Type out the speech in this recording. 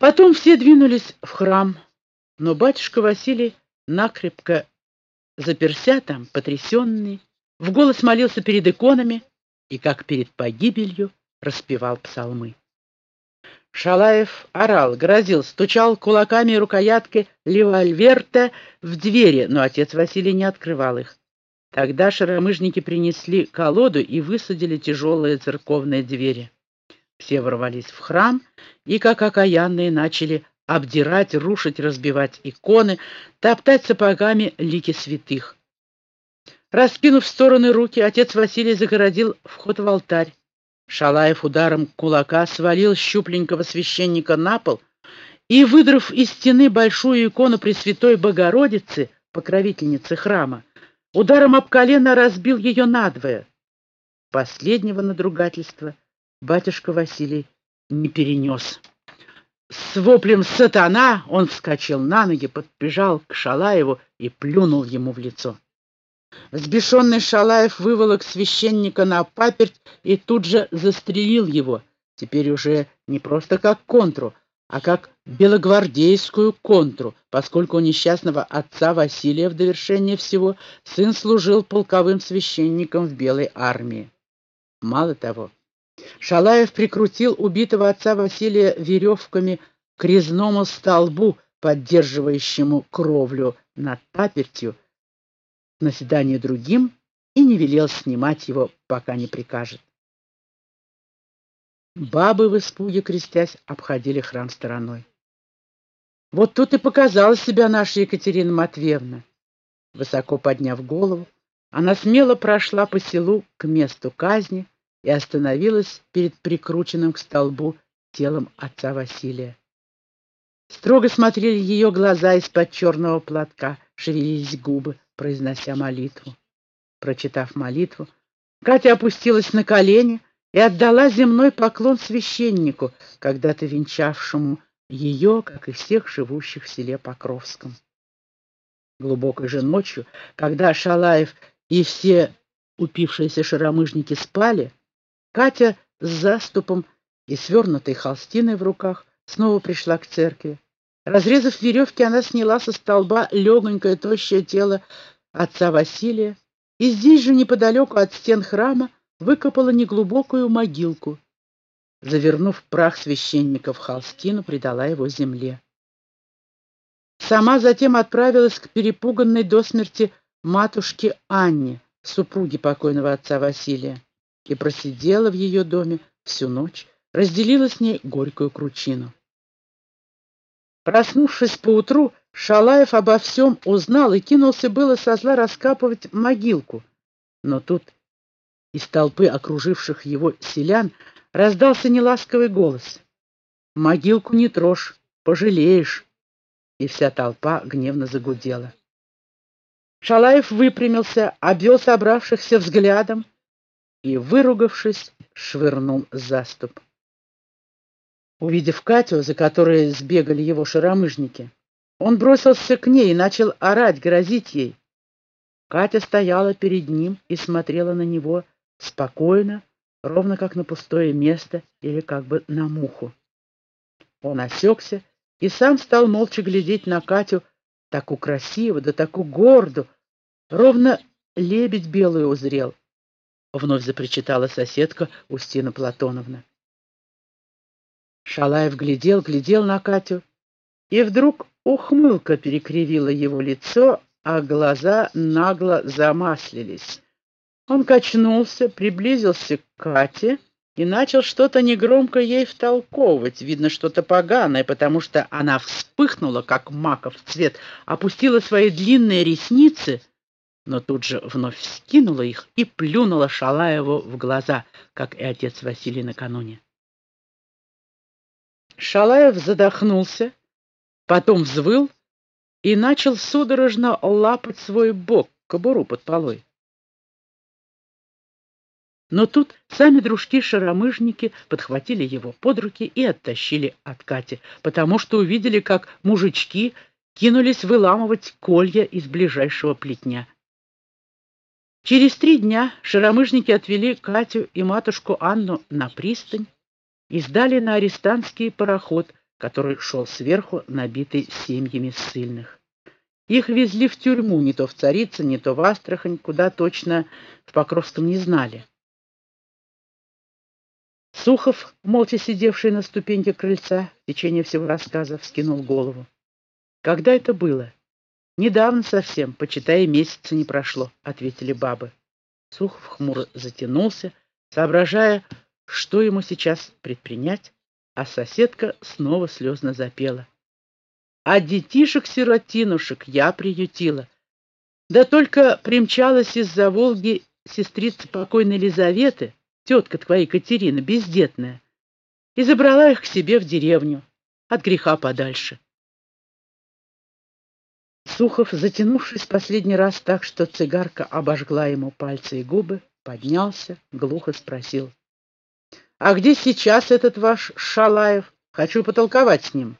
Потом все двинулись в храм, но батюшка Василий накрепко заперся там, потрясенный, в голос молился перед иконами и, как перед погибелью, распевал псалмы. Шалаев орал, грозил, стучал кулаками и рукояткой револьверта в двери, но отец Василий не открывал их. Тогда шаромыжники принесли колоду и высадили тяжелые церковные двери. Все ворвались в храм и, как окаянные, начали обдирать, рушить, разбивать иконы, топтать сапогами лики святых. Раскинув в стороны руки, отец Василий загородил вход в алтарь. Шалаев ударом кулака свалил щупленького священника на пол и, выдрав из стены большую икону Пресвятой Богородицы, покровительницы храма, ударом об колено разбил ее надвое. Последнего надругательства батюшка Василий не перенес. С воплем «Сатана!» он вскочил на ноги, подбежал к Шалаеву и плюнул ему в лицо. Взбешенный Шалаев выволок священника на паперть и тут же застрелил его, теперь уже не просто как контру, а как белогвардейскую контру, поскольку у несчастного отца Василия в довершение всего сын служил полковым священником в Белой армии. Мало того, Шалаев прикрутил убитого отца Василия веревками к резному столбу, поддерживающему кровлю над папертью, на свидание другим и не велел снимать его, пока не прикажет. Бабы в испуге, крестясь, обходили храм стороной. Вот тут и показала себя наша Екатерина Матвеевна. Высоко подняв голову, она смело прошла по селу к месту казни и остановилась перед прикрученным к столбу телом отца Василия. Строго смотрели ее глаза из-под черного платка, шевелились губы, произнося молитву. Прочитав молитву, Катя опустилась на колени и отдала земной поклон священнику, когда-то венчавшему ее, как и всех живущих в селе Покровском. Глубокой же ночью, когда Шалаев и все упившиеся шаромыжники спали, Катя с заступом и свернутой холстиной в руках снова пришла к церкви. Разрезав веревки, она сняла со столба легонькое тощее тело отца Василия и здесь же неподалеку от стен храма выкопала неглубокую могилку. Завернув прах священника в холстину, придала его земле. Сама затем отправилась к перепуганной до смерти матушке Анне, супруге покойного отца Василия, и просидела в ее доме всю ночь, разделила с ней горькую кручину. Проснувшись поутру, Шалаев обо всем узнал и кинулся было со зла раскапывать могилку. Но тут из толпы окруживших его селян раздался неласковый голос. «Могилку не трожь, пожалеешь!» И вся толпа гневно загудела. Шалаев выпрямился, обвел собравшихся взглядом и, выругавшись, швырнул заступ. Увидев Катю, за которой сбегали его шаромыжники, он бросился к ней и начал орать, грозить ей. Катя стояла перед ним и смотрела на него спокойно, ровно как на пустое место или как бы на муху. Он осекся и сам стал молча глядеть на Катю, такую красивую, да такую горду, ровно лебедь белую узрел. Вновь запричитала соседка Устина Платоновна. Шалаев глядел, глядел на Катю, и вдруг ухмылка перекривила его лицо, а глаза нагло замаслились. Он качнулся, приблизился к Кате и начал что-то негромко ей втолковывать, видно, что-то поганое, потому что она вспыхнула, как маков цвет, опустила свои длинные ресницы, но тут же вновь скинула их и плюнула Шалаеву в глаза, как и отец Василий накануне. Шалаев задохнулся, потом взвыл и начал судорожно лапать свой бок, кобуру под полой. Но тут сами дружки-шаромыжники подхватили его под руки и оттащили от Кати, потому что увидели, как мужички кинулись выламывать колья из ближайшего плетня. Через три дня шаромыжники отвели Катю и матушку Анну на пристань, и сдали на арестантский пароход, который шел сверху, набитый семьями ссыльных. Их везли в тюрьму, не то в Царицын, не то в Астрахань, куда точно в Покровском не знали. Сухов, молча сидевший на ступеньке крыльца, в течение всего рассказа вскинул голову. Когда это было? Недавно совсем, почитай, месяца не прошло, ответили бабы. Сухов хмуро затянулся, соображая, что ему сейчас предпринять, а соседка снова слезно запела. А детишек-сиротинушек я приютила. Да только примчалась из-за Волги сестрица покойной Елизаветы, тетка твоей Катерина, бездетная, и забрала их к себе в деревню, от греха подальше. Сухов, затянувшись последний раз так, что цигарка обожгла ему пальцы и губы, поднялся, глухо спросил. «А где сейчас этот ваш Шалаев? Хочу потолковать с ним».